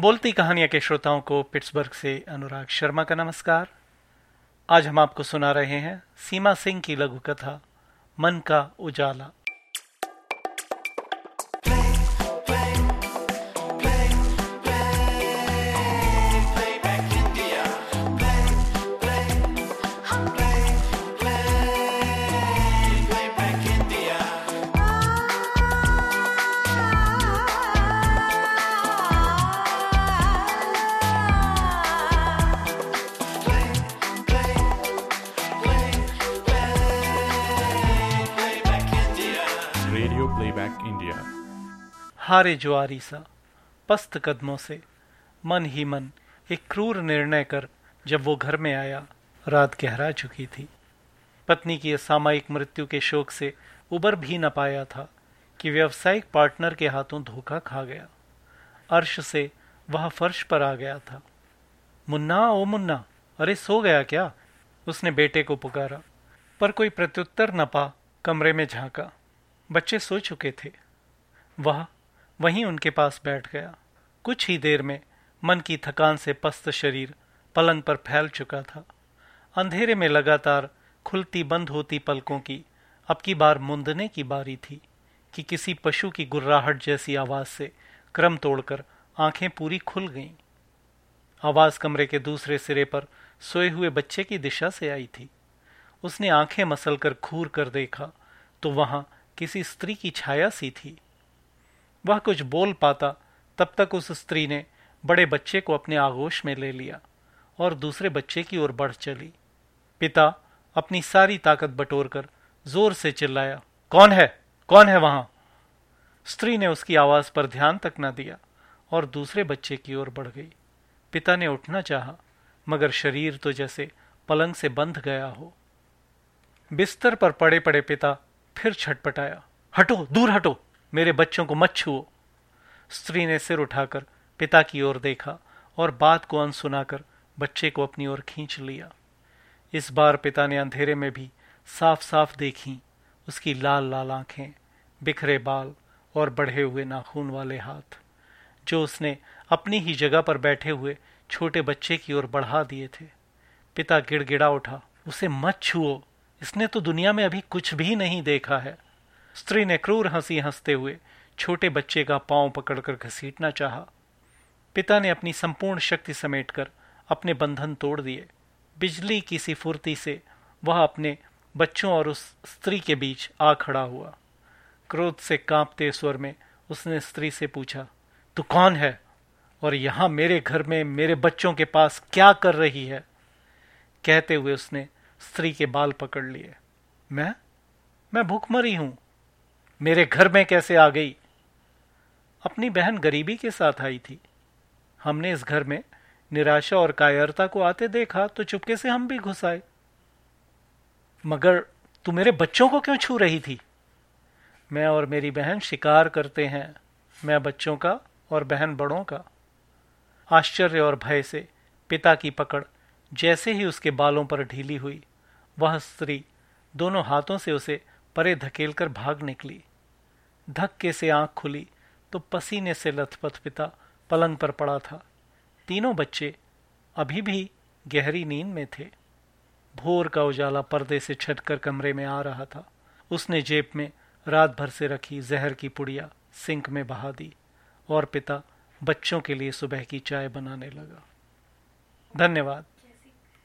बोलती कहानियाँ के श्रोताओं को पिट्सबर्ग से अनुराग शर्मा का नमस्कार। आज हम आपको सुना रहे हैं सीमा सिंह की लघु कथा मन का उजाला। प्लेबैक इंडिया हारे जुआरी सा, पस्त कदमों से, मन ही मन, एक क्रूर निर्णय कर, जब वो घर में आया, रात गहरा चुकी थी। पत्नी की असामयिक मृत्यु के शोक से उबर भी न पाया था कि व्यावसायिक पार्टनर के हाथों धोखा खा गया। अर्श से वह फर्श पर आ गया था। मुन्ना, ओ मुन्ना, अरे सो गया क्या? उसने बेटे को पुकारा, पर कोई प्रत्युत्तर न पा, कमरे में झांका। बच्चे सो चुके थे। वह वहीं उनके पास बैठ गया। कुछ ही देर में मन की थकान से पस्त शरीर पलंग पर फैल चुका था। अंधेरे में लगातार खुलती बंद होती पलकों की अब की बार मुंदने की बारी थी कि किसी पशु की गुर्राहट जैसी आवाज़ से क्रम तोड़कर आँखें पूरी खुल गईं। आवाज़ कमरे के दूसरे सिरे पर सोए हुए बच्चे की दिशा से आई थी। उसने आँखें मसलकर घूर कर देखा तो वहाँ किसी स्त्री की छाया सी थी। वह कुछ बोल पाता, तब तक उस स्त्री ने बड़े बच्चे को अपने आगोश में ले लिया और दूसरे बच्चे की ओर बढ़ चली। पिता अपनी सारी ताकत बटोरकर ज़ोर से चिल्लाया, कौन है? कौन है वहाँ? स्त्री ने उसकी आवाज़ पर ध्यान तक न दिया और दूसरे बच्चे की ओर बढ़ गई। पिता ने उठना चाहा, मगर शरीर तो जैसे पलंग से बंध गया हो। बिस्तर पर पड़े पड़े पिता फिर छटपटाया, हटो, दूर हटो, मेरे बच्चों को मत छुओ। स्त्री ने सिर उठाकर पिता की ओर देखा और बात को अनसुनाकर बच्चे को अपनी ओर खींच लिया। इस बार पिता ने अंधेरे में भी साफ़ साफ़ देखी उसकी लाल लाल आँखें, बिखरे बाल और बढ़े हुए नाखून वाले हाथ, जो उसने अपनी ही जगह पर बैठे हुए छोटे बच्चे की ओर बढ़ा दिए थे। पिता गिड़गिड़ा उठा, उसे मत छुओ इसने तो दुनिया में अभी कुछ भी नहीं देखा है। स्त्री ने क्रूर हँसी हँसते हुए छोटे बच्चे का पाँव पकड़कर घसीटना चाहा। पिता ने अपनी संपूर्ण शक्ति समेटकर अपने बंधन तोड़ दिए। बिजली की सी फुर्ती से वह अपने बच्चों और उस स्त्री के बीच आ खड़ा हुआ। क्रोध से कांपते स्वर में उसने स्त्री से पूछा, तू कौन है? और यहाँ मेरे घर में मेरे बच्चों के पास क्या कर रही है? कहते हुए उसने स्त्री के बाल पकड़ लिए। मैं? मैं भूखमरी हूँ। मेरे घर में कैसे आ गई? अपनी बहन गरीबी के साथ आई थी। हमने इस घर में निराशा और कायरता को आते देखा तो चुपके से हम भी घुस आए। मगर तू मेरे बच्चों को क्यों छू रही थी? मैं और मेरी बहन शिकार करते हैं, मैं बच्चों का और बहन बड़ों का। आश्चर्य और भय से पिता की पकड़ जैसे ही उसके बालों पर ढीली हुई, वह स्त्री दोनों हाथों से उसे परे धकेलकर भाग निकली। धक्के से आँख खुली तो पसीने से लथपथ पिता पलंग पर पड़ा था। तीनों बच्चे अभी भी गहरी नींद में थे। भोर का उजाला पर्दे से छटकर कमरे में आ रहा था। उसने जेब में रात भर से रखी जहर की पुड़िया सिंक में बहा दी और पिता बच्चों के लिए सुबह की चाय बनाने लगा। धन्यवाद।